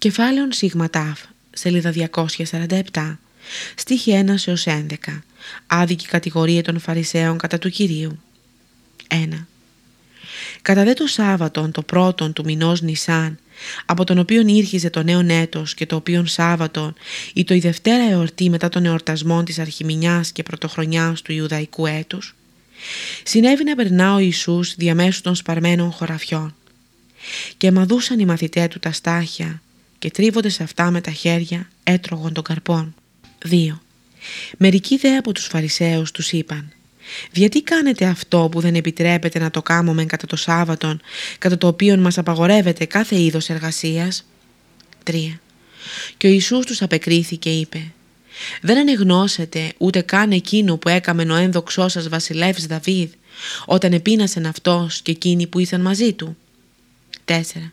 Κεφάλαιον Σίγμα Τάφ, σελίδα 247, στίχη 1 έως 11, άδικη κατηγορία των Φαρισαίων κατά του Κυρίου. 1. Κατά δε το Σάββατον το πρώτον του μηνός Νισάν, από τον οποίον ήρχιζε το νέο έτος και το οποίον Σάββατον ή το η Δευτέρα εορτή μετά των εορτασμών της Αρχιμηνιάς και Πρωτοχρονιάς του Ιουδαϊκού έτους, συνέβη να περνά ο Ιησούς διαμέσου των σπαρμένων χωραφιών και μαδούσαν οι μαθητές του τα στάχια και τρίβονται σε αυτά με τα χέρια έτρωγον των καρπών. 2. Μερικοί δε από τους Φαρισαίους τους είπαν «Γιατί κάνετε αυτό που δεν επιτρέπετε να το κάνουμε κατά το Σάββατον, κατά το οποίο μας απαγορεύεται κάθε είδος εργασίας» 3. Και ο Ιησούς τους απεκρίθηκε είπε «Δεν ανεγνώσετε ούτε καν εκείνο που έκαμε ο ένδοξός σας βασιλεύς Δαβίδ, όταν επίνασεν αυτός και εκείνοι που ήσαν μαζί του» 4.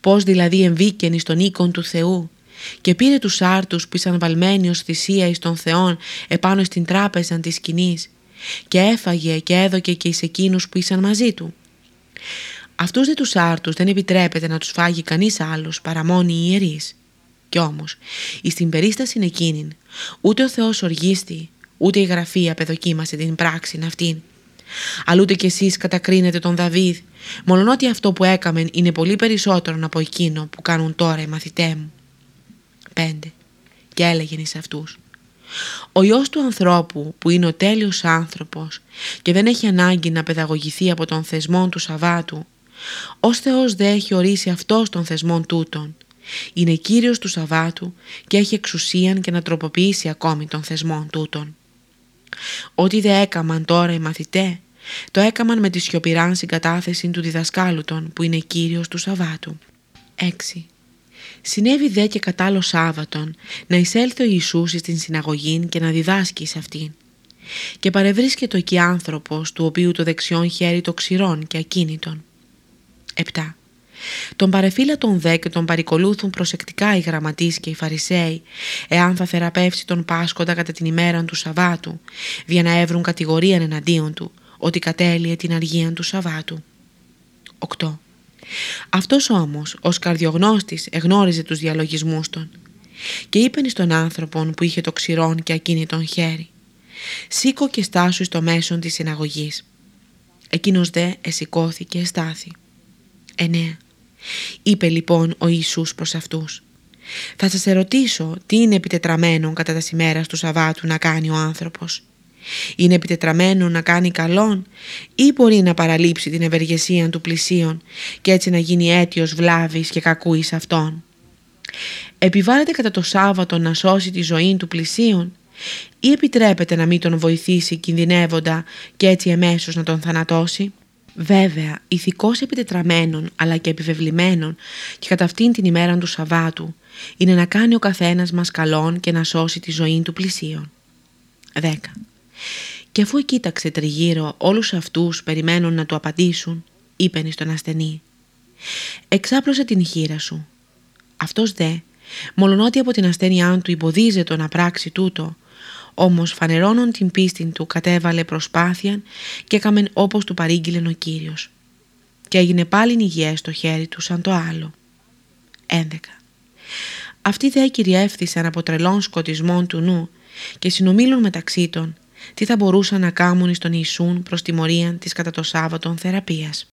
Πώς δηλαδή εμβήκεν εις τον οίκον του Θεού και πήρε τους άρτους που ήσαν βαλμένοι ως θυσία εις τον Θεόν επάνω στην τράπεζα της σκηνής και έφαγε και έδωκε και εις εκείνους που ήσαν μαζί του. Αυτούς δε τους άρτους δεν επιτρέπεται να τους φάγει κανείς άλλος παρά μόνοι οι ιερείς. Κι όμως, εις την περίσταση εκείνην, ούτε ο Θεός οργίστη, ούτε η Γραφή απεδοκίμασε την πράξη αυτήν αλλά ούτε κι εσείς κατακρίνετε τον Δαβίδ, μόλον ότι αυτό που έκαμε είναι πολύ περισσότερο από εκείνο που κάνουν τώρα οι μαθητές μου. 5. Και έλεγεν εις αυτούς. Ο Υιός του ανθρώπου που είναι ο τέλειος άνθρωπος και δεν έχει ανάγκη να παιδαγωγηθεί από τον θεσμό του Σαββάτου, ως Θεός δεν έχει ορίσει αυτός των θεσμών τούτων. Είναι Κύριος του Σαββάτου και έχει εξουσίαν και να τροποποιήσει ακόμη των θεσμών τούτων. Ό,τι δεν έκαμαν τώρα οι μαθητέ, το έκαμαν με τη σιωπηράν συγκατάθεση του διδασκάλου των που είναι κύριος του Σαββάτου. 6. Συνέβη δε και κατάλληλο Σάββατον να εισέλθει ο Ιησούς στην συναγωγή και να διδάσκει σε αυτήν. Και παρευρίσκεται εκεί άνθρωπος του οποίου το δεξιόν χέρι το ξηρών και ακίνητον. 7. Τον παρεφύλατον δε και τον παρικολούθουν προσεκτικά οι γραμματείς και οι φαρισαίοι, εάν θα θεραπεύσει τον Πάσχοντα κατά την ημέρα του Σαββάτου, για να έβρουν κατηγορία εναντίον του, ότι κατέλειε την αργία του Σαββάτου. 8. Αυτός όμως, ως καρδιογνώστης, εγνώριζε τους διαλογισμούς των και είπεν στον άνθρωπον που είχε το ξηρόν και ακίνητον χέρι «Σήκω και στάσου στο μέσον της συναγωγής». Εκείνος δε εσηκώθηκε στάθη. 9. Είπε λοιπόν ο Ιησούς προς αυτούς «Θα σας ερωτήσω τι είναι επιτετραμένο κατά τα σημέρα του Σαββάτου να κάνει ο άνθρωπος. Είναι επιτετραμένο να κάνει καλόν ή μπορεί να παραλείψει την ευεργεσία του πλησίον και έτσι να γίνει αίτιος βλάβης και κακού εις αυτόν. Επιβάλλεται κατά το Σάββατο να σώσει τη ζωή του πλησίον ή επιτρέπεται να μην τον βοηθήσει κινδυνεύοντα και έτσι εμέσως να τον θανατώσει; Βέβαια, ηθικός επιτετραμένων αλλά και επιβεβλημένων και κατά αυτήν την ημέρα του Σαββάτου είναι να κάνει ο καθένας μας καλόν και να σώσει τη ζωή του πλησίον. 10. Και αφού κοίταξε τριγύρω όλους αυτούς περιμένουν να του απαντήσουν, είπεν στον ασθενή «Εξάπλωσε την χείρα σου». Αυτός δε, μολονότι από την ασθένειά του υποδίζεται να πράξει τούτο, όμως φανερώνον την πίστη του κατέβαλε προσπάθεια και έκαμεν όπως του παρήγγειλεν ο Κύριος. Και έγινε πάλι υγιές στο χέρι του σαν το άλλο. 11. Αυτοί δε κυριεύθησαν από τρελών σκοτισμών του νου και συνομίλουν μεταξύ των τι θα μπορούσαν να κάνουν στον Ιησούν προς τιμωρία της κατά το Σάββατον θεραπείας.